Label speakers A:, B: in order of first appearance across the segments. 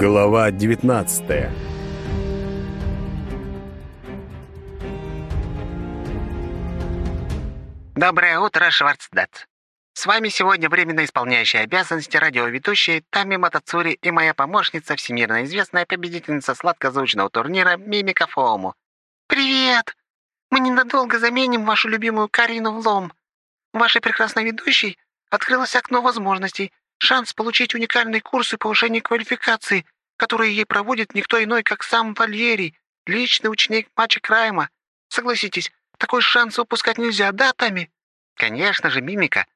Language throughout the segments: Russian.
A: Глава 19
B: Доброе утро, Шварцдат. С вами сегодня временно исполняющая обязанности радиоведущая Тами Матацури и моя помощница, всемирно известная победительница сладкозвучного турнира Мимика Фоуму. Привет! Мы ненадолго заменим вашу любимую Карину в лом. Вашей прекрасной ведущей открылось окно возможностей, шанс получить уникальные курсы повышения квалификации — которые ей проводит никто иной, как сам Вальерий, личный ученик Мача Крайма. Согласитесь, такой шанс упускать нельзя, да, Тами? Конечно же, Мимика.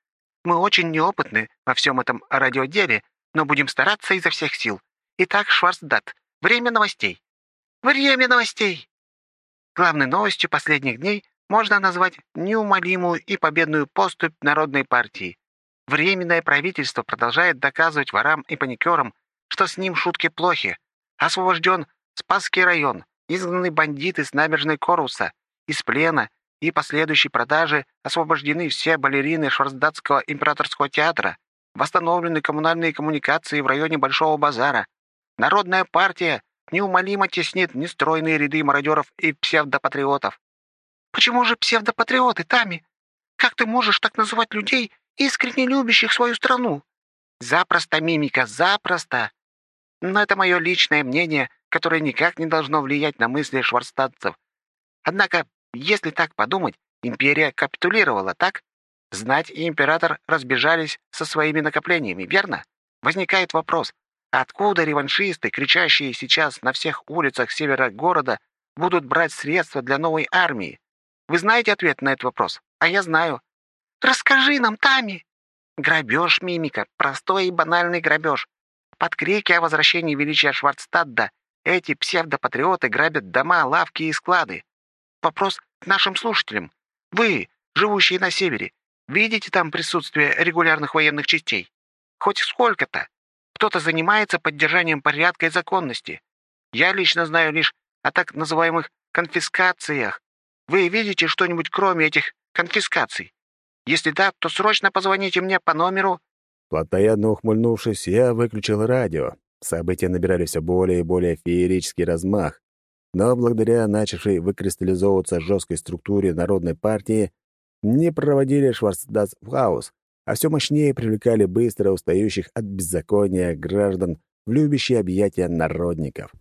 B: Мы очень неопытны во всем этом радиоделе, но будем стараться изо всех сил. Итак, Шварцдат, время новостей. Время новостей! Главной новостью последних дней можно назвать неумолимую и победную поступь Народной партии. Временное правительство продолжает доказывать ворам и паникерам, что с ним шутки плохи. Освобожден Спасский район, изгнаны бандиты с набережной Коруса, из плена и последующей продажи освобождены все балерины Шварцдатского императорского театра, восстановлены коммунальные коммуникации в районе Большого базара. Народная партия неумолимо теснит нестройные ряды мародеров и псевдопатриотов. Почему же псевдопатриоты, Тами? Как ты можешь так называть людей, искренне любящих свою страну? Запросто, мимика, запросто. Но это мое личное мнение, которое никак не должно влиять на мысли шварцтадцев. Однако, если так подумать, империя капитулировала, так? Знать и император разбежались со своими накоплениями, верно? Возникает вопрос, откуда реваншисты, кричащие сейчас на всех улицах севера города, будут брать средства для новой армии? Вы знаете ответ на этот вопрос? А я знаю. Расскажи нам, Тами. Грабеж, мимика, простой и банальный грабеж. Под крики о возвращении величия Шварцтадда эти псевдопатриоты грабят дома, лавки и склады. Вопрос к нашим слушателям. Вы, живущие на севере, видите там присутствие регулярных военных частей? Хоть сколько-то. Кто-то занимается поддержанием порядка и законности. Я лично знаю лишь о так называемых конфискациях. Вы видите что-нибудь кроме этих конфискаций? Если да, то срочно позвоните мне по номеру
A: Плотоядно ухмыльнувшись, я выключил радио. События набирали все более и более феерический размах. Но благодаря начавшей выкристаллизовываться жесткой структуре Народной партии не проводили Шварцдас в хаос, а все мощнее привлекали быстро устающих от беззакония граждан в любящие объятия народников.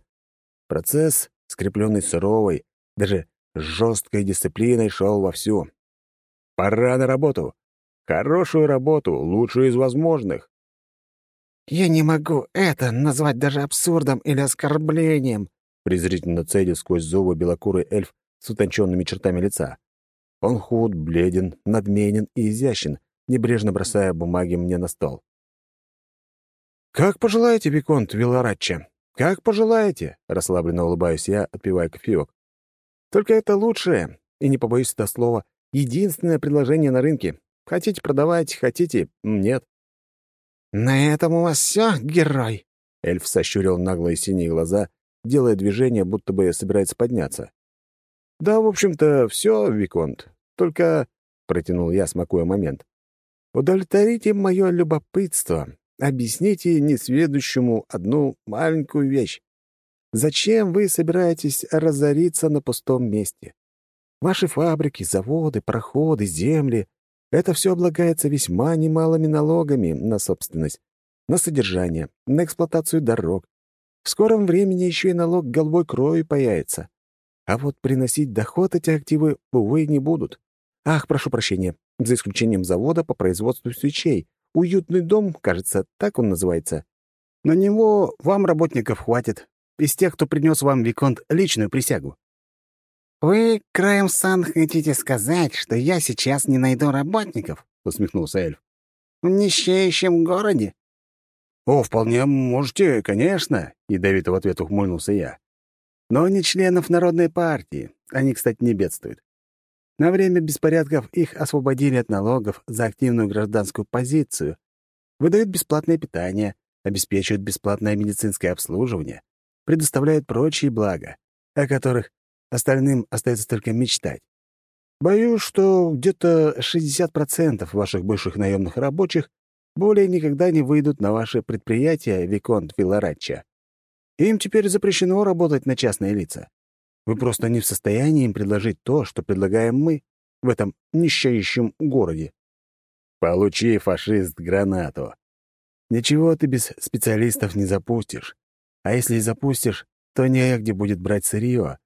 A: Процесс, скрепленный суровой, даже жесткой дисциплиной, шел вовсю. «Пора на работу!» Хорошую работу, лучшую из возможных.
B: «Я не могу это назвать даже абсурдом или оскорблением»,
A: презрительно цедил сквозь зубы белокурый эльф с утонченными чертами лица. Он худ, бледен, надменен и изящен, небрежно бросая бумаги мне на стол. «Как пожелаете, Виконт Виларатча, как пожелаете», — расслабленно улыбаюсь я, отпивая кофеек. «Только это лучшее, и не побоюсь этого слова, единственное предложение на рынке. Хотите продавать, хотите — нет».
B: «На этом у вас все, герой?»
A: Эльф сощурил наглые синие глаза, делая движение, будто бы собирается подняться. «Да, в общем-то, все, Виконт. Только...» — протянул я, смакуя момент. «Удовлетворите мое любопытство. Объясните несведущему одну маленькую вещь. Зачем вы собираетесь разориться на пустом месте? Ваши фабрики, заводы, проходы, земли это все облагается весьма немалыми налогами на собственность, на содержание, на эксплуатацию дорог. В скором времени еще и налог голубой крови появится. А вот приносить доход эти активы, увы, не будут. Ах, прошу прощения, за исключением завода по производству свечей. Уютный дом, кажется, так он называется. На него вам работников хватит, из тех, кто принес вам, Виконт, личную присягу.
B: «Вы, краем сан, хотите сказать, что я сейчас не найду работников?» — усмехнулся эльф. «В нищеющем городе?»
A: «О, вполне можете, конечно», — ядовито в ответ ухмыльнулся я. «Но не членов Народной партии. Они, кстати, не бедствуют. На время беспорядков их освободили от налогов за активную гражданскую позицию, выдают бесплатное питание, обеспечивают бесплатное медицинское обслуживание, предоставляют прочие блага, о которых Остальным остается только мечтать. Боюсь, что где-то 60% ваших бывших наемных рабочих более никогда не выйдут на ваши предприятия, Виконт Филарачча. Им теперь запрещено работать на частные лица. Вы просто не в состоянии им предложить то, что предлагаем мы в этом нищающем городе. Получи, фашист, гранату. Ничего ты без специалистов не запустишь. А если и запустишь, то негде будет брать сырье.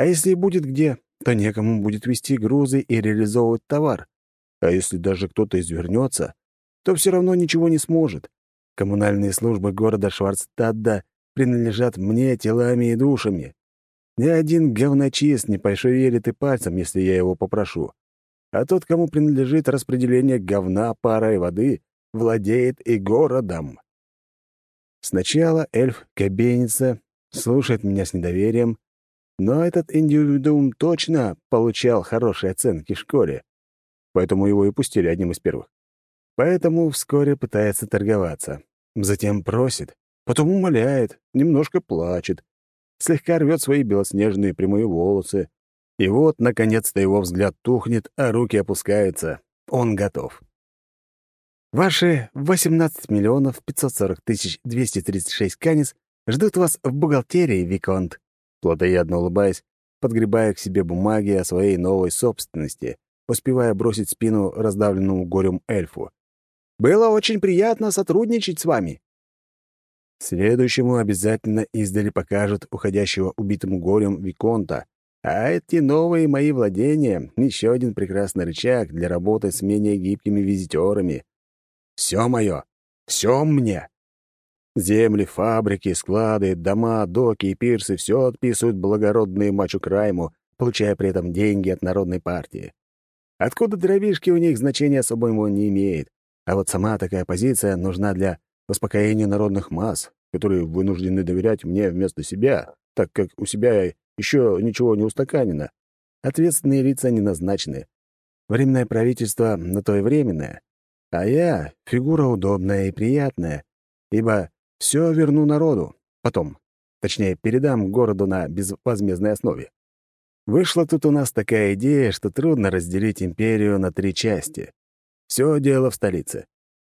A: А если будет где, то некому будет вести грузы и реализовывать товар. А если даже кто-то извернется, то все равно ничего не сможет. Коммунальные службы города Шварцтадда принадлежат мне телами и душами. Ни один говночист не пошевелит и пальцем, если я его попрошу а тот, кому принадлежит распределение говна, пара и воды, владеет и городом. Сначала эльф кабенится, слушает меня с недоверием, но этот индивидуум точно получал хорошие оценки в школе, поэтому его и пустили одним из первых. Поэтому вскоре пытается торговаться. Затем просит, потом умоляет, немножко плачет, слегка рвет свои белоснежные прямые волосы, и вот, наконец-то, его взгляд тухнет, а руки опускаются. Он готов. Ваши 18 миллионов 540 тысяч 236 канис ждут вас в бухгалтерии, Виконт. Плодоядно улыбаясь, подгребая к себе бумаги о своей новой собственности, успевая бросить спину раздавленному горем эльфу. «Было очень приятно сотрудничать с вами». Следующему обязательно издали покажут уходящего убитым горем Виконта, а эти новые мои владения — еще один прекрасный рычаг для работы с менее гибкими визитерами. Все мое, все мне. Земли, фабрики, склады, дома, доки и пирсы — все отписывают благородные мачу Крайму, получая при этом деньги от Народной партии. Откуда дробишки у них значения особого не имеет, а вот сама такая позиция нужна для успокоения народных масс, которые вынуждены доверять мне вместо себя, так как у себя еще ничего не устаканено. Ответственные лица не назначены. Временное правительство на то и временное. А я — фигура удобная и приятная, ибо все верну народу. Потом. Точнее, передам городу на безвозмездной основе. Вышла тут у нас такая идея, что трудно разделить империю на три части. Все дело в столице.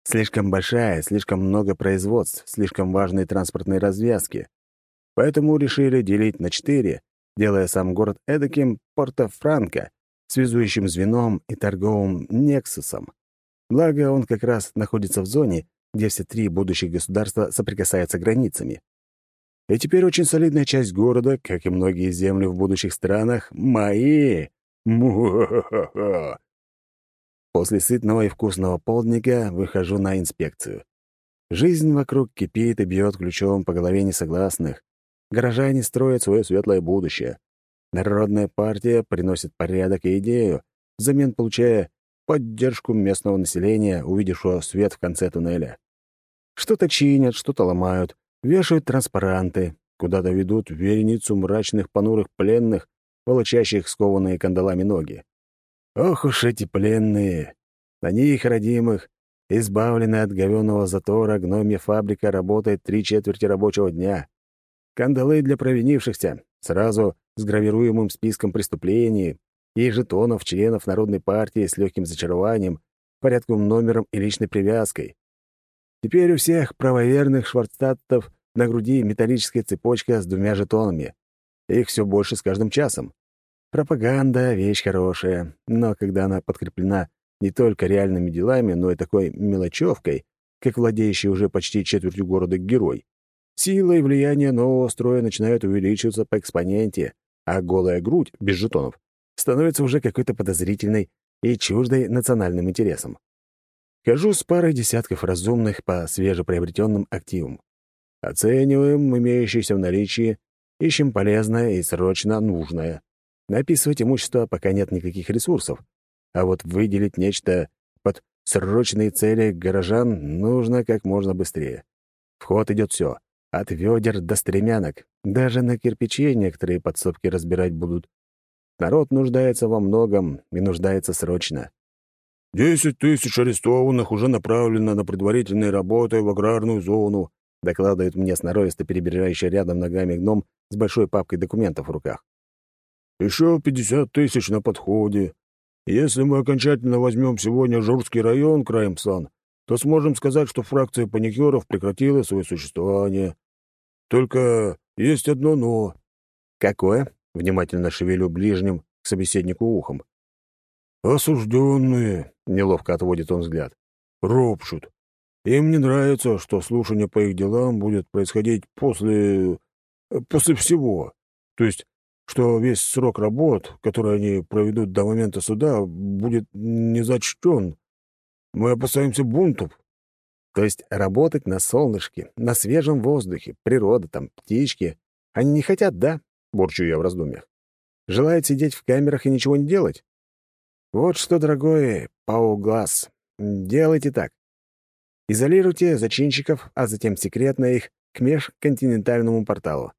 A: Слишком большая, слишком много производств, слишком важные транспортные развязки. Поэтому решили делить на четыре, делая сам город эдаким Порто-Франко, связующим звеном и торговым нексусом. Благо, он как раз находится в зоне, где все три будущих государства соприкасаются границами. И теперь очень солидная часть города, как и многие земли в будущих странах, мои. После сытного и вкусного полдника выхожу на инспекцию. Жизнь вокруг кипит и бьет ключом по голове несогласных, Горожане строят свое светлое будущее. Народная партия приносит порядок и идею, взамен получая поддержку местного населения, увидевшего свет в конце туннеля. Что-то чинят, что-то ломают, вешают транспаранты, куда-то ведут вереницу мрачных понурых пленных, волочащих скованные кандалами ноги. Ох уж эти пленные! На них, родимых, избавленная от говёного затора, гномья фабрика работает три четверти рабочего дня. Кандалы для провинившихся, сразу с гравируемым списком преступлений и жетонов членов Народной партии с легким зачарованием, порядковым номером и личной привязкой. Теперь у всех правоверных шварцтаттов на груди металлическая цепочка с двумя жетонами. Их все больше с каждым часом. Пропаганда — вещь хорошая, но когда она подкреплена не только реальными делами, но и такой мелочевкой, как владеющий уже почти четвертью города герой, Сила и влияние нового строя начинают увеличиваться по экспоненте, а голая грудь, без жетонов, становится уже какой-то подозрительной и чуждой национальным интересам. Хожу с парой десятков разумных по свежеприобретенным активам. Оцениваем имеющиеся в наличии, ищем полезное и срочно нужное. Написывать имущество, пока нет никаких ресурсов, а вот выделить нечто под срочные цели горожан нужно как можно быстрее. В ход идет все от ведер до стремянок. Даже на кирпиче некоторые подсобки разбирать будут. Народ нуждается во многом и нуждается срочно.
C: «Десять тысяч арестованных уже направлено на предварительные работы в аграрную зону»,
A: докладывает мне сноровисто перебирающий рядом ногами гном с большой папкой документов в руках.
C: «Еще пятьдесят тысяч на подходе. Если мы окончательно возьмем сегодня Журский район, Краймсан, то сможем сказать, что фракция паникеров прекратила свое существование. Только есть одно «но».
A: «Какое?» — внимательно шевелю ближним к собеседнику ухом.
C: «Осужденные», — неловко отводит он взгляд, — «ропщут. Им не нравится, что слушание по их делам будет происходить после... после всего. То есть, что весь срок работ, который они проведут до момента суда, будет не зачтен. Мы опасаемся бунтов».
A: То есть работать на солнышке, на свежем воздухе, природа там, птички. Они не хотят, да? Бурчу я в раздумьях. Желают сидеть в камерах и ничего не делать? Вот что, дорогой Пауглаз, делайте так. Изолируйте зачинщиков, а затем секретно их к межконтинентальному порталу.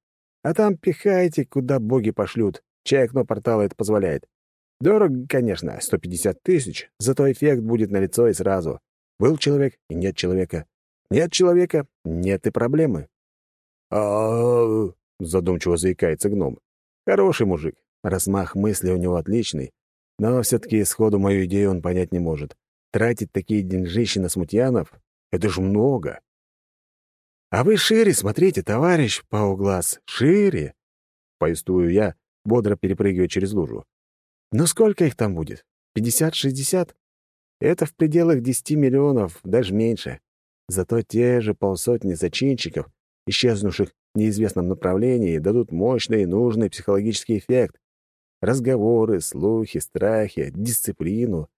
A: А там пихайте, куда боги пошлют, чай окно портала это позволяет. Дорого, конечно, 150 тысяч, зато эффект будет налицо и сразу. Был человек и нет человека. Нет человека — нет и проблемы.
C: а
A: задумчиво заикается гном. Хороший мужик. Размах мысли у него отличный. Но все-таки сходу мою идею он понять не может. Тратить такие деньжищи на смутьянов — это же много. «А вы шире смотрите, товарищ Пауглаз, шире!» — повествую я, бодро перепрыгивая через лужу. «Ну сколько их там будет? Пятьдесят-шестьдесят? Это в пределах десяти миллионов, даже меньше. Зато те же полсотни зачинщиков, исчезнувших неизвестном направлении, дадут мощный и нужный психологический эффект. Разговоры, слухи, страхи, дисциплину.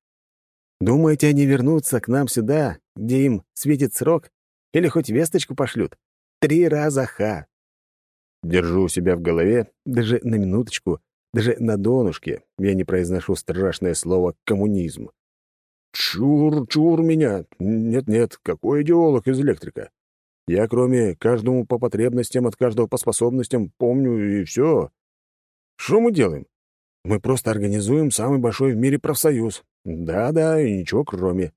A: Думаете, они вернутся к нам сюда, где им светит срок? Или хоть весточку пошлют? Три раза ха. Держу себя в голове, даже на минуточку, даже на донышке я не произношу страшное слово «коммунизм».
C: Чур, чур меня. Нет-нет, какой идеолог из электрика? Я, кроме каждому по потребностям, от каждого по способностям, помню, и все. Что мы делаем? Мы просто организуем самый большой в мире профсоюз. Да-да, и ничего кроме.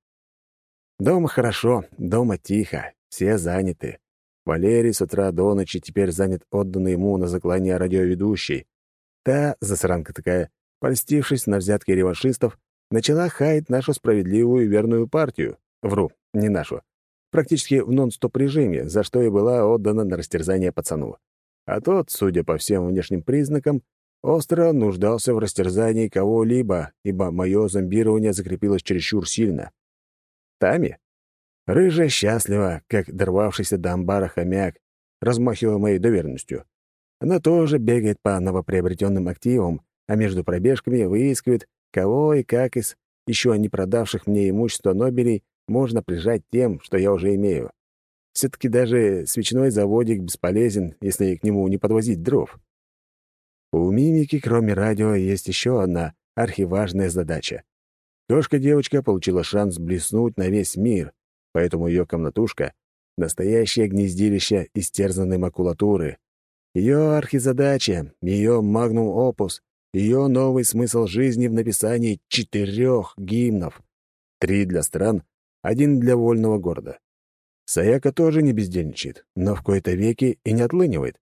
A: Дома хорошо, дома тихо, все заняты. Валерий с утра до ночи теперь занят отданный ему на заклание радиоведущей. Та, засранка такая, польстившись на взятки реваншистов, начала хаять нашу справедливую и верную партию. Вру, не нашу. Практически в нон-стоп режиме, за что и была отдана на растерзание пацану. А тот, судя по всем внешним признакам, остро нуждался в растерзании кого-либо, ибо мое зомбирование закрепилось чересчур сильно. Тами? Рыжая счастлива, как дорвавшийся до амбара хомяк, размахивая моей доверенностью. Она тоже бегает по новоприобретенным активам, а между пробежками выискивает, Кого и как из еще не продавших мне имущество Нобелей можно прижать тем, что я уже имею. Все-таки даже свечной заводик бесполезен, если к нему не подвозить дров. У мимики, кроме радио, есть еще одна архиважная задача. Кошка-девочка получила шанс блеснуть на весь мир, поэтому ее комнатушка — настоящее гнездилище истерзанной макулатуры. Ее архизадача, ее магнум-опус ее новый смысл жизни в написании четырех гимнов. Три для стран, один для вольного города. Саяка тоже не бездельничает, но в кои-то веки и не отлынивает.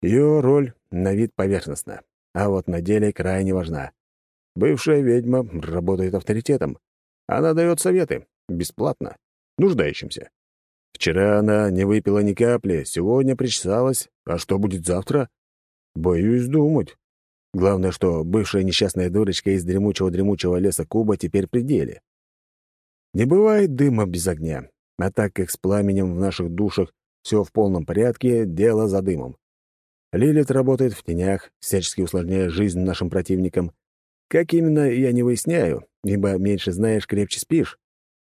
A: Ее роль на вид поверхностна, а вот на деле крайне важна. Бывшая ведьма работает авторитетом. Она дает советы, бесплатно, нуждающимся. Вчера она не выпила ни капли, сегодня причесалась, а что будет завтра? Боюсь думать. Главное, что бывшая несчастная дурочка из дремучего-дремучего леса Куба теперь при деле. Не бывает дыма без огня, а так как с пламенем в наших душах все в полном порядке, дело за дымом. Лилит работает в тенях, всячески усложняя жизнь нашим противникам. Как именно, я не выясняю, ибо меньше знаешь, крепче спишь.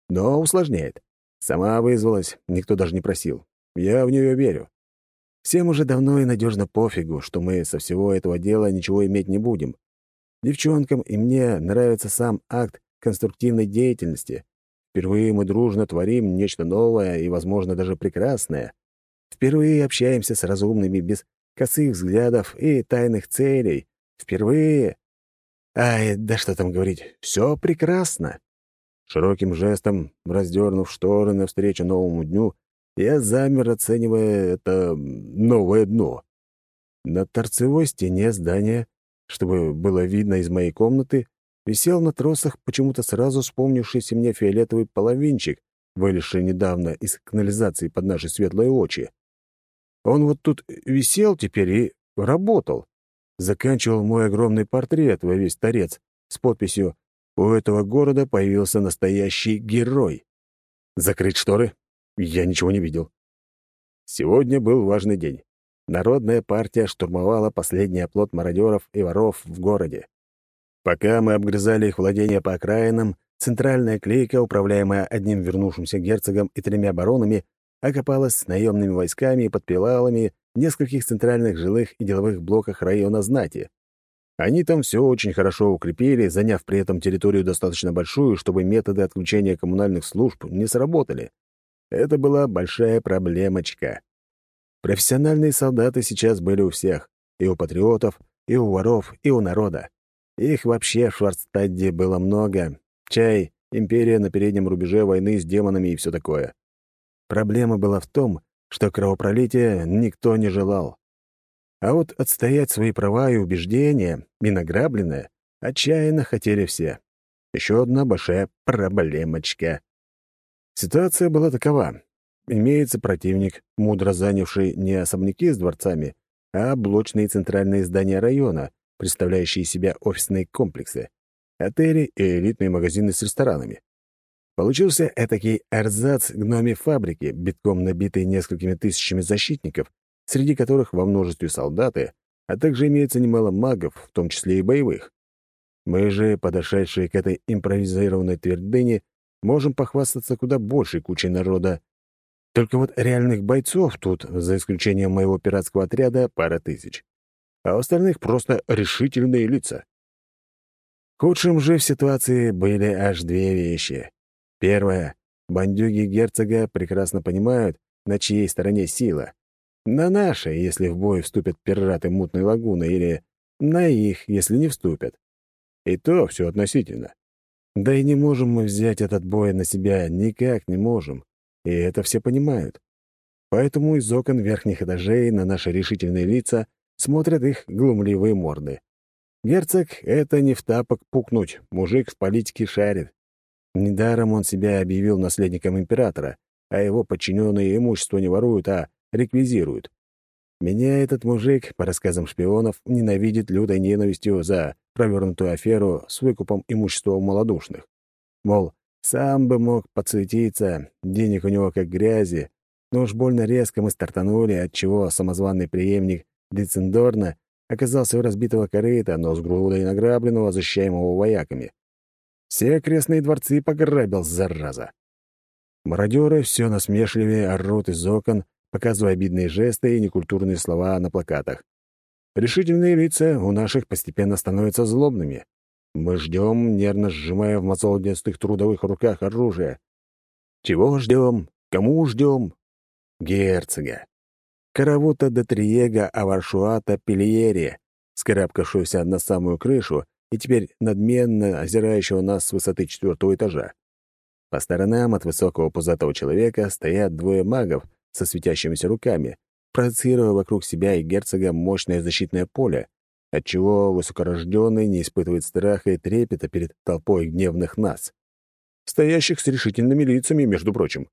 A: Но усложняет. Сама вызвалась, никто даже не просил. Я в нее верю. Всем уже давно и надежно пофигу, что мы со всего этого дела ничего иметь не будем. Девчонкам и мне нравится сам акт конструктивной деятельности. Впервые мы дружно творим нечто новое и, возможно, даже прекрасное. Впервые общаемся с разумными без косых взглядов и тайных целей. Впервые... Ай, да что там говорить, все прекрасно. Широким жестом, раздернув шторы навстречу новому дню, я замер, оценивая это новое дно. На торцевой стене здания, чтобы было видно из моей комнаты, висел на тросах почему-то сразу вспомнившийся мне фиолетовый половинчик, вылезший недавно из канализации под наши светлые очи. Он вот тут висел теперь и работал. Заканчивал мой огромный портрет во весь торец с подписью «У этого города появился настоящий герой». Закрыть шторы? Я ничего не видел. Сегодня был важный день. Народная партия штурмовала последний оплот мародеров и воров в городе. Пока мы обгрызали их владения по окраинам, центральная клейка, управляемая одним вернувшимся герцогом и тремя баронами, окопалась с наемными войсками и подпевалами в нескольких центральных жилых и деловых блоках района знати. Они там все очень хорошо укрепили, заняв при этом территорию достаточно большую, чтобы методы отключения коммунальных служб не сработали. Это была большая проблемочка. Профессиональные солдаты сейчас были у всех, и у патриотов, и у воров, и у народа. Их вообще в Шварцтадде было много. Чай, империя на переднем рубеже войны с демонами и все такое. Проблема была в том, что кровопролития никто не желал. А вот отстоять свои права и убеждения, и награбленное, отчаянно хотели все. Еще одна большая проблемочка. Ситуация была такова. Имеется противник, мудро занявший не особняки с дворцами, а блочные центральные здания района, представляющие себя офисные комплексы, отели и элитные магазины с ресторанами. Получился этакий эрзац гноми фабрики, битком набитый несколькими тысячами защитников, среди которых во множестве солдаты, а также имеется немало магов, в том числе и боевых. Мы же, подошедшие к этой импровизированной твердыне, можем похвастаться куда большей кучей народа. Только вот реальных бойцов тут, за исключением моего пиратского отряда, пара тысяч а остальных просто решительные лица. Худшим же в ситуации были аж две вещи. Первое. Бандюги герцога прекрасно понимают, на чьей стороне сила. На нашей, если в бой вступят пираты мутной лагуны, или на их, если не вступят. И то все относительно. Да и не можем мы взять этот бой на себя, никак не можем. И это все понимают. Поэтому из окон верхних этажей на наши решительные лица смотрят их глумливые морды. Герцог — это не в тапок пукнуть, мужик в политике шарит. Недаром он себя объявил наследником императора, а его подчиненные имущество не воруют, а реквизируют. Меня этот мужик, по рассказам шпионов, ненавидит лютой ненавистью за провернутую аферу с выкупом имущества у малодушных. Мол, сам бы мог подсветиться, денег у него как грязи, но уж больно резко мы стартанули, отчего самозванный преемник Децендорна оказался у разбитого корыта, но с грудой награбленного, защищаемого вояками. Все окрестные дворцы пограбил, зараза. Мародеры все насмешливее орут из окон, показывая обидные жесты и некультурные слова на плакатах. Решительные лица у наших постепенно становятся злобными. Мы ждем, нервно сжимая в мозолдистых трудовых руках оружие. Чего ждем? Кому ждем? Герцога. Каравута де Триего Аваршуата Пильери, скарабкавшегося на самую крышу и теперь надменно озирающего нас с высоты четвертого этажа. По сторонам от высокого пузатого человека стоят двое магов со светящимися руками, проецируя вокруг себя и герцога мощное защитное поле, отчего высокорожденный не испытывает страха и трепета перед толпой гневных нас, стоящих с решительными лицами, между прочим.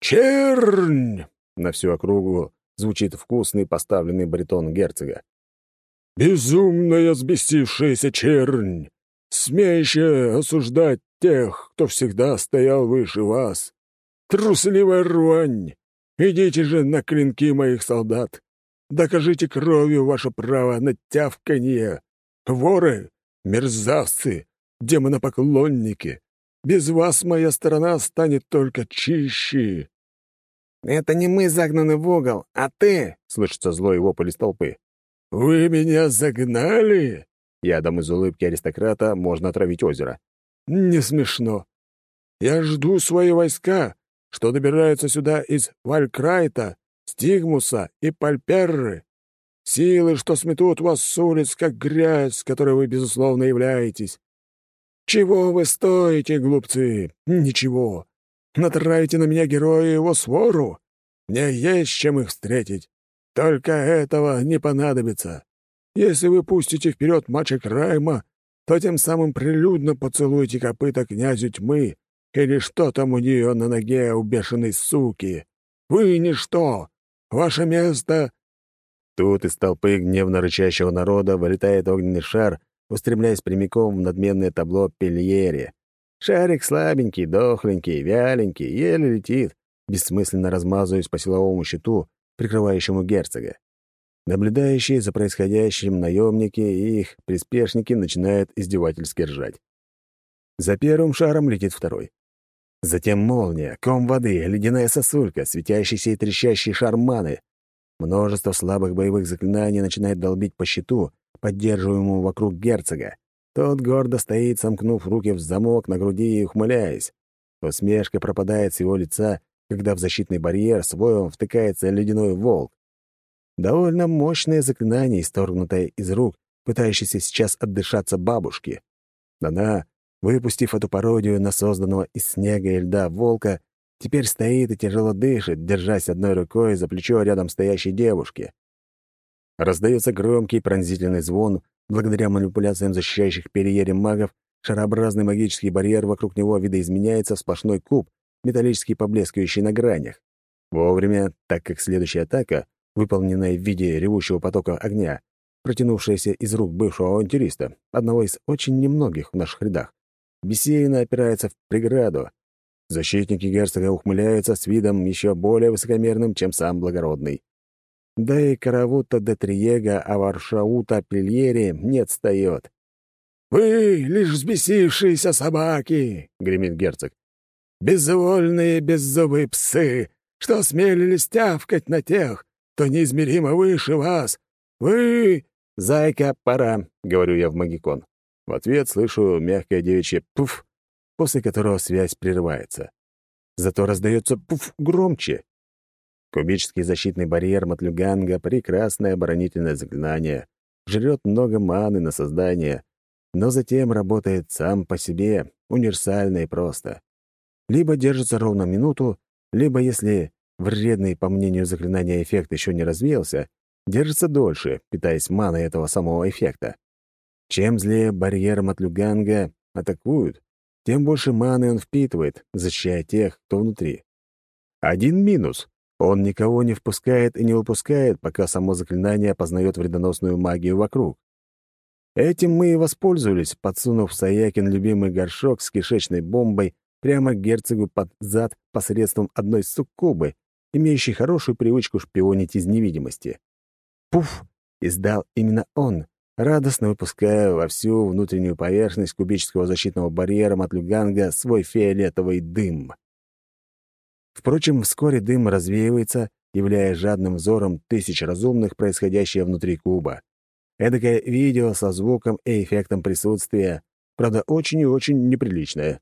A: «Чернь!» — на всю округу звучит вкусный поставленный баритон герцога. «Безумная взбесившаяся чернь, смеющая осуждать тех, кто всегда стоял выше вас. Трусливая рвань, идите же на клинки моих солдат. Докажите кровью ваше право на тявканье. Воры, мерзавцы, демонопоклонники, без вас моя сторона станет только чище.
B: «Это не мы загнаны в угол, а ты!» — слышится злой вопль из толпы.
C: «Вы меня загнали?» Ядом из улыбки аристократа можно отравить озеро. «Не смешно. Я жду свои войска, что добираются сюда из Валькрайта, Стигмуса и Пальперры. Силы, что сметут вас с улиц, как грязь, которой вы, безусловно, являетесь. Чего вы стоите, глупцы? Ничего. Натравите на меня героя его свору. Мне есть чем их встретить. Только этого не понадобится. Если вы пустите вперед мачек Райма, то тем самым прилюдно поцелуете копыта князю тьмы или что там у нее на ноге у бешеной суки. Вы ничто. Ваше место...»
A: Тут из толпы гневно рычащего народа вылетает огненный шар, устремляясь прямиком в надменное табло Пельери. Шарик слабенький, дохленький, вяленький, еле летит, бессмысленно размазываясь по силовому щиту, прикрывающему герцога. Наблюдающие за происходящим наемники и их приспешники начинают издевательски ржать. За первым шаром летит второй. Затем молния, ком воды, ледяная сосулька, светящийся и трещащий шар маны. Множество слабых боевых заклинаний начинает долбить по щиту, поддерживаемому вокруг герцога. Тот гордо стоит, сомкнув руки в замок на груди и ухмыляясь. Усмешка пропадает с его лица, когда в защитный барьер с воем втыкается ледяной волк. Довольно мощное заклинание, исторгнутое из рук, пытающейся сейчас отдышаться бабушки. Она, выпустив эту пародию на созданного из снега и льда волка, теперь стоит и тяжело дышит, держась одной рукой за плечо рядом стоящей девушки. Раздается громкий пронзительный звон, благодаря манипуляциям защищающих перьере магов, шарообразный магический барьер вокруг него видоизменяется в сплошной куб, металлически поблескивающий на гранях. Вовремя, так как следующая атака — выполненная в виде ревущего потока огня, протянувшаяся из рук бывшего авантюриста, одного из очень немногих в наших рядах. Бессеянно опирается в преграду. Защитники герцога ухмыляются с видом еще более высокомерным, чем сам благородный. Да и Каравута де Триега Аваршаута Пельери не отстает.
C: «Вы лишь взбесившиеся собаки!» — гремит герцог. «Безвольные беззубые псы, что осмелились тявкать на тех, кто неизмеримо выше вас. Вы...»
A: «Зайка, пора», — говорю я в магикон. В ответ слышу мягкое девичье «пуф», после которого связь прерывается. Зато раздается «пуф» громче. Кубический защитный барьер Матлюганга — прекрасное оборонительное заклинание, жрет много маны на создание, но затем работает сам по себе, универсально и просто. Либо держится ровно минуту, либо, если Вредный, по мнению заклинания, эффект еще не развеялся, держится дольше, питаясь маной этого самого эффекта. Чем злее барьер Матлюганга атакуют, тем больше маны он впитывает, защищая тех, кто внутри. Один минус — он никого не впускает и не выпускает, пока само заклинание опознает вредоносную магию вокруг. Этим мы и воспользовались, подсунув Саякин любимый горшок с кишечной бомбой прямо к герцогу под зад посредством одной суккубы, имеющий хорошую привычку шпионить из невидимости. «Пуф!» — издал именно он, радостно выпуская во всю внутреннюю поверхность кубического защитного барьера Матлюганга свой фиолетовый дым. Впрочем, вскоре дым развеивается, являя жадным взором тысяч разумных происходящее внутри куба. Эдакое видео со звуком и эффектом присутствия, правда, очень и очень неприличное.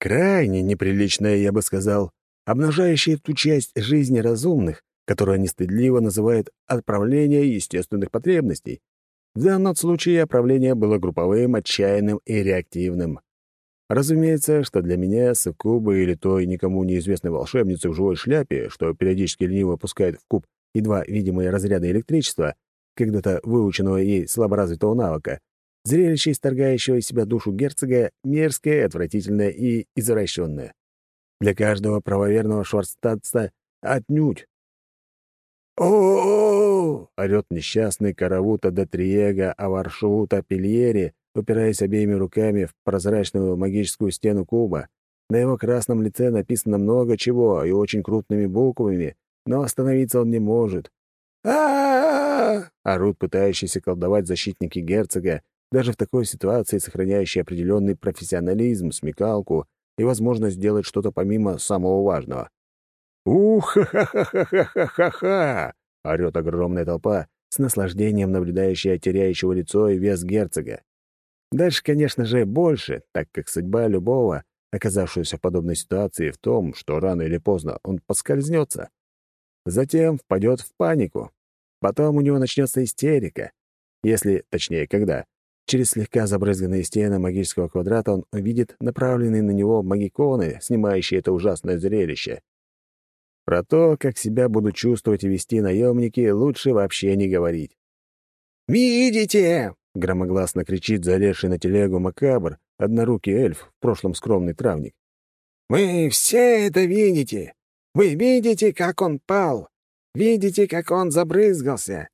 A: Крайне неприличное, я бы сказал обнажающие ту часть жизни разумных, которую они стыдливо называют отправление естественных потребностей. В данном случае отправление было групповым, отчаянным и реактивным. Разумеется, что для меня суккубы или той никому неизвестной волшебницы в живой шляпе, что периодически лениво пускает в куб едва видимые разряды электричества, когда-то выученного ей слаборазвитого навыка, зрелище, исторгающего из себя душу герцога, мерзкое, отвратительное и извращенное. Для каждого правоверного шварцтатца отнюдь.
C: о,
A: орёт несчастный Каравута де Триега Аваршута Пильери, упираясь обеими руками в прозрачную магическую стену куба. На его красном лице написано много чего и очень крупными буквами, но остановиться он не может. а орут пытающиеся колдовать защитники герцога, даже в такой ситуации сохраняющие определенный профессионализм, смекалку и возможность сделать что-то помимо самого важного. «Ух-ха-ха-ха-ха-ха-ха!» — орёт огромная толпа, с наслаждением наблюдающая теряющего лицо и вес герцога. Дальше, конечно же, больше, так как судьба любого, оказавшегося в подобной ситуации, в том, что рано или поздно он поскользнется. Затем впадет в панику. Потом у него начнется истерика. Если, точнее, когда, Через слегка забрызганные стены магического квадрата он увидит направленные на него магиконы, снимающие это ужасное зрелище. Про то, как себя будут чувствовать и вести наемники, лучше вообще не говорить.
C: «Видите!»
A: — громогласно кричит залезший на телегу Макабр, однорукий эльф, в прошлом скромный травник.
C: «Вы все это видите! Вы видите, как он пал!
A: Видите, как он забрызгался?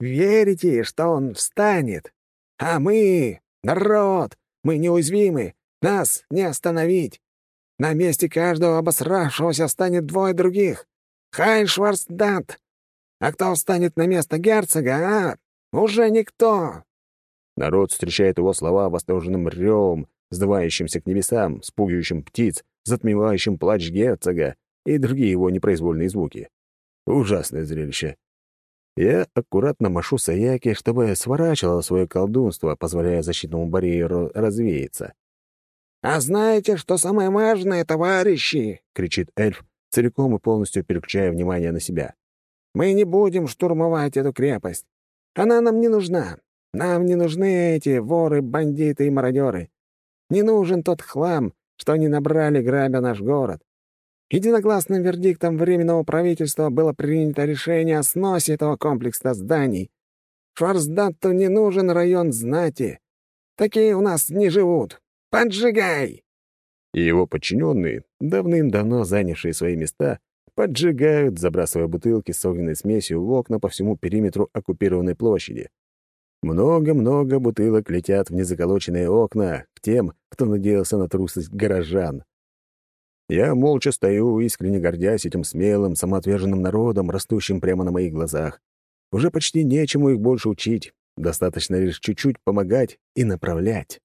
A: Верите, что он встанет? А мы, народ, мы неуязвимы, нас не остановить. На месте каждого обосравшегося станет двое других. Шварцдат. А кто встанет на место герцога, а? Уже никто!»
C: Народ встречает его слова восторженным ревом, вздувающимся к небесам, спугивающим птиц, затмевающим плач герцога и другие его непроизвольные звуки. Ужасное зрелище. Я аккуратно машу Саяки, чтобы сворачивала свое колдунство, позволяя защитному барьеру развеяться.
A: «А знаете, что самое важное, товарищи?» — кричит эльф, целиком и полностью переключая внимание на себя. «Мы не будем штурмовать эту крепость. Она нам не нужна. Нам не нужны эти воры, бандиты и мародеры. Не нужен тот хлам, что они набрали, грабя наш город. Единогласным вердиктом Временного правительства было принято решение о сносе этого комплекса зданий. Шварцдатту не нужен район знати. Такие у нас не живут. Поджигай!»
C: И его подчиненные, давным-давно занявшие свои места, поджигают, забрасывая бутылки с огненной смесью в окна по всему периметру оккупированной площади. Много-много бутылок летят в незаколоченные окна к тем, кто надеялся на трусость горожан. Я молча стою, искренне гордясь этим смелым, самоотверженным народом, растущим прямо на моих глазах. Уже почти нечему их больше учить, достаточно лишь чуть-чуть помогать и направлять.